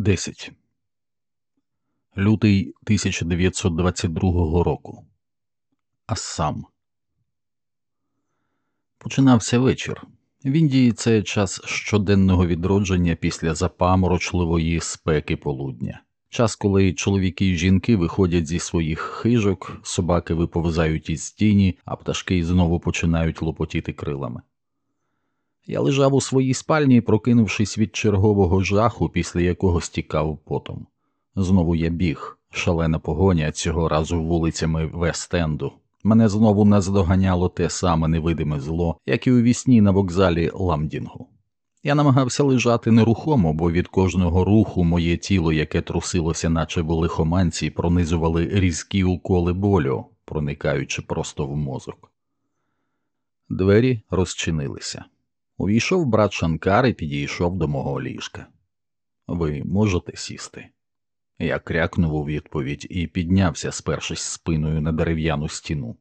10. Лютий 1922 року. Ассам. Починався вечір. В Індії це час щоденного відродження після запаморочливої спеки полудня. Час, коли чоловіки і жінки виходять зі своїх хижок, собаки виповзають із тіні, а пташки знову починають лопотіти крилами. Я лежав у своїй спальні, прокинувшись від чергового жаху, після якого стікав потом. Знову я біг, шалена погоня цього разу вулицями Вестенду. Мене знову наздоганяло те саме невидиме зло, як і у вісні на вокзалі Ламдінгу. Я намагався лежати нерухомо, бо від кожного руху моє тіло, яке трусилося, наче в лихоманці, пронизували різкі уколи болю, проникаючи просто в мозок. Двері розчинилися. Увійшов брат Шанкар і підійшов до мого ліжка. Ви можете сісти? Я крякнув у відповідь і піднявся, спершись спиною на дерев'яну стіну.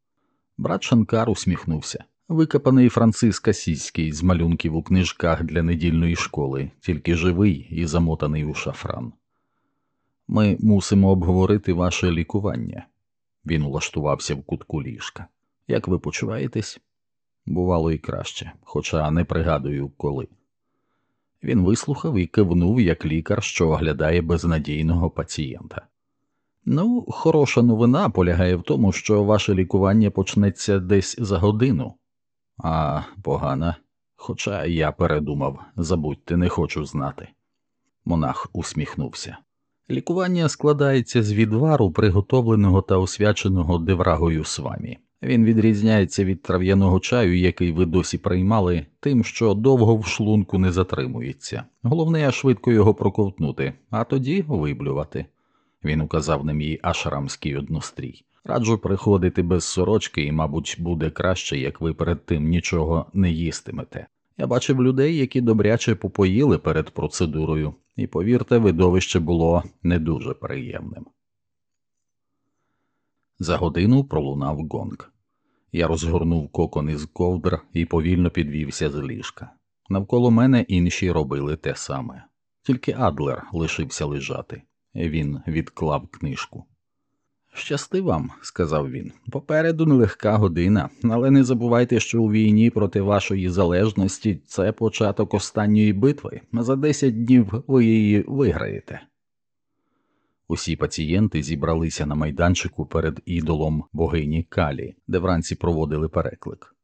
Брат Шанкар усміхнувся. Викопаний Франциск Асійський з малюнків у книжках для недільної школи, тільки живий і замотаний у шафран. Ми мусимо обговорити ваше лікування. Він улаштувався в кутку ліжка. Як ви почуваєтесь? Бувало і краще, хоча не пригадую коли. Він вислухав і кивнув як лікар, що оглядає безнадійного пацієнта. Ну, хороша новина полягає в тому, що ваше лікування почнеться десь за годину, а погана, хоча я передумав, забудьте, не хочу знати. Монах усміхнувся. Лікування складається з відвару, приготовленого та освяченого деврагою свамі. Він відрізняється від трав'яного чаю, який ви досі приймали, тим, що довго в шлунку не затримується. Головне швидко його проковтнути, а тоді виблювати. Він указав на мій ашрамський однострій. Раджу приходити без сорочки, і, мабуть, буде краще, як ви перед тим нічого не їстимете. Я бачив людей, які добряче попоїли перед процедурою, і повірте, видовище було не дуже приємним. За годину пролунав гонг. Я розгорнув кокон із ковдр і повільно підвівся з ліжка. Навколо мене інші робили те саме. Тільки Адлер лишився лежати. Він відклав книжку. Щасти вам, сказав він. Попереду нелегка година, але не забувайте, що у війні проти вашої залежності це початок останньої битви. За десять днів ви її виграєте. Усі пацієнти зібралися на майданчику перед ідолом богині Калі, де вранці проводили переклик.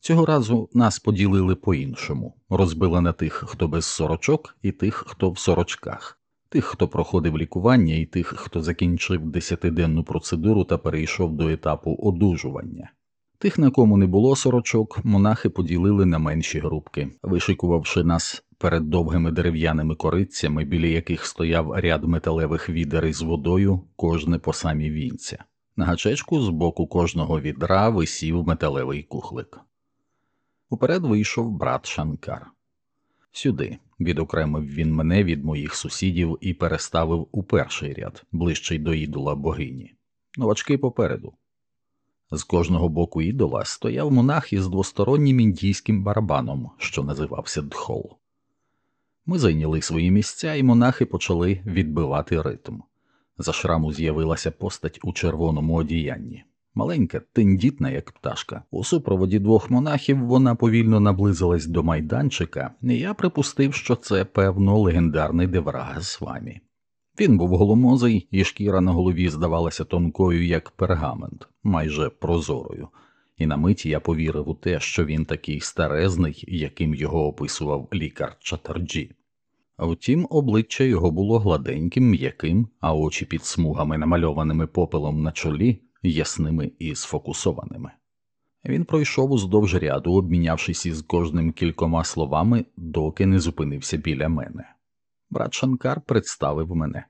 Цього разу нас поділили по іншому, розбили на тих, хто без сорочок, і тих, хто в сорочках, тих, хто проходив лікування, і тих, хто закінчив десятиденну процедуру та перейшов до етапу одужування. Тих, на кому не було сорочок, монахи поділили на менші групки, вишикувавши нас перед довгими дерев'яними корицями, біля яких стояв ряд металевих відер із водою, кожне по самі вінця. На гачечку з боку кожного відра висів металевий кухлик. Уперед вийшов брат Шанкар. Сюди відокремив він мене від моїх сусідів і переставив у перший ряд, ближчий до ідола богині. Новачки попереду. З кожного боку ідола стояв монах із двостороннім індійським барабаном, що називався Дхол. Ми зайняли свої місця, і монахи почали відбивати ритм. За шраму з'явилася постать у червоному одіянні. Маленька, тендітна, як пташка. У супроводі двох монахів вона повільно наблизилась до майданчика, і я припустив, що це, певно, легендарний деврага з вами. Він був голомозий, і шкіра на голові здавалася тонкою, як пергамент, майже прозорою, і на миті я повірив у те, що він такий старезний, яким його описував лікар Чатарджі. Втім, обличчя його було гладеньким, м'яким, а очі під смугами, намальованими попелом на чолі, ясними і сфокусованими. Він пройшов уздовж ряду, обмінявшись із кожним кількома словами, доки не зупинився біля мене. Брат Шанкар представив мене.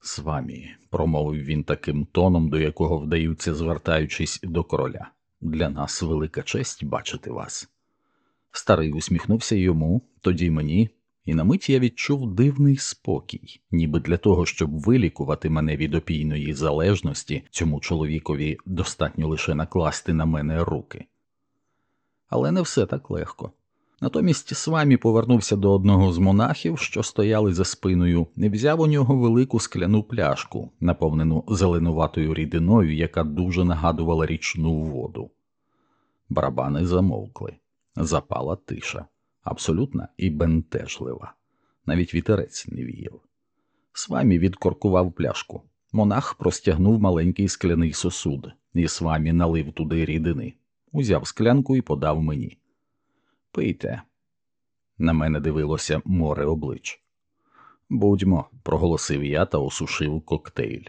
З вами, промовив він таким тоном, до якого вдаються, звертаючись до короля. Для нас велика честь бачити вас. Старий усміхнувся йому, тоді мені, і на мить я відчув дивний спокій, ніби для того, щоб вилікувати мене від опійної залежності, цьому чоловікові достатньо лише накласти на мене руки. Але не все так легко. Натомість Свамі повернувся до одного з монахів, що стояли за спиною, і взяв у нього велику скляну пляшку, наповнену зеленуватою рідиною, яка дуже нагадувала річну воду. Барабани замовкли, запала тиша, абсолютна і бентежлива. Навіть вітерець не віяв. Свамі відкоркував пляшку. Монах простягнув маленький скляний сосуд, і Свамі налив туди рідини, узяв склянку і подав мені. Пийте. На мене дивилося море облич. Будьмо, проголосив я та осушив коктейль.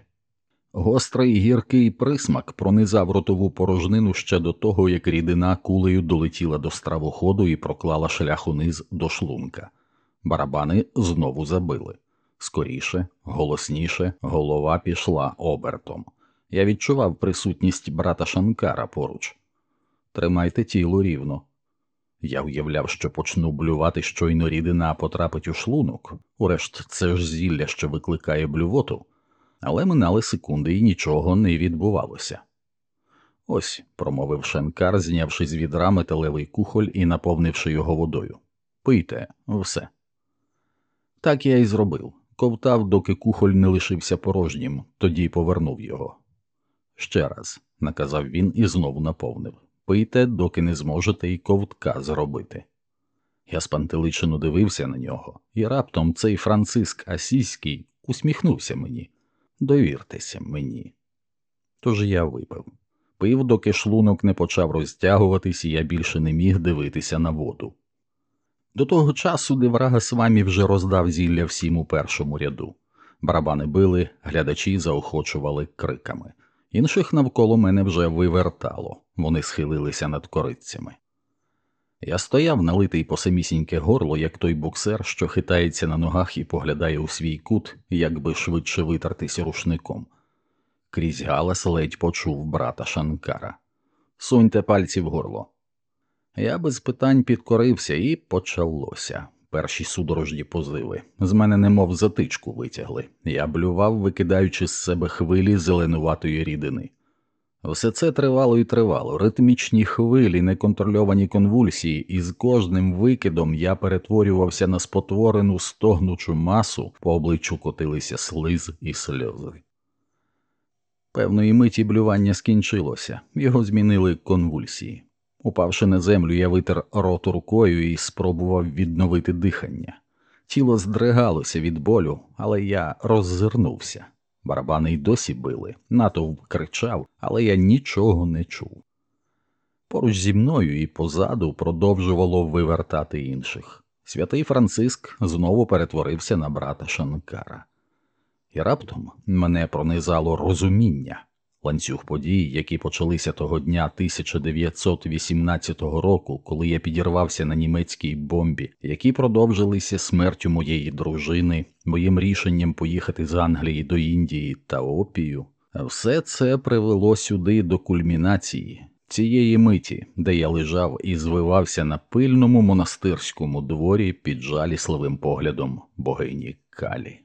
Гострий гіркий присмак пронизав ротову порожнину ще до того, як рідина кулею долетіла до стравоходу і проклала шлях униз до шлунка. Барабани знову забили. Скоріше, голосніше, голова пішла обертом. Я відчував присутність брата Шанкара поруч. Тримайте тіло рівно. Я уявляв, що почну блювати щойно рідина потрапить у шлунок, урешт це ж зілля, що викликає блювоту, але минали секунди і нічого не відбувалося. Ось, промовив Шанкар, знявши з відра металевий кухоль і наповнивши його водою. Пийте, все. Так я й зробив. Ковтав, доки кухоль не лишився порожнім, тоді повернув його. Ще раз, наказав він і знову наповнив пийте, доки не зможете й ковтка зробити. Я спантеличено дивився на нього, і раптом цей Франциск Асійський усміхнувся мені. Довіртеся мені. Тож я випив. Пив, доки шлунок не почав розтягуватись, і я більше не міг дивитися на воду. До того часу Деврага Свамі вже роздав зілля всім у першому ряду. Барабани били, глядачі заохочували криками. Інших навколо мене вже вивертало, вони схилилися над корицями. Я стояв, налитий по самісіньке горло, як той боксер, що хитається на ногах і поглядає у свій кут, як би швидше витертись рушником. Крізь галас ледь почув брата Шанкара. Суньте пальці в горло. Я без питань підкорився, і почалося. Перші судорожні позиви. З мене немов затичку витягли. Я блював, викидаючи з себе хвилі зеленуватої рідини. Все це тривало і тривало, ритмічні хвилі, неконтрольовані конвульсії, і з кожним викидом я перетворювався на спотворену стогнучу масу, по обличчю котилися слиз і сльози. Певної миті блювання скінчилося, його змінили конвульсії. Упавши на землю, я витер рот рукою і спробував відновити дихання. Тіло здригалося від болю, але я роззирнувся. Барабани й досі били, натовп кричав, але я нічого не чув. Поруч зі мною і позаду продовжувало вивертати інших. Святий Франциск знову перетворився на брата Шанкара. І раптом мене пронизало розуміння ланцюг подій, які почалися того дня 1918 року, коли я підірвався на німецькій бомбі, які продовжилися смертю моєї дружини, моїм рішенням поїхати з Англії до Індії та опію. Все це привело сюди до кульмінації. Цієї миті, де я лежав і звивався на пильному монастирському дворі під жалісливим поглядом богині Калі.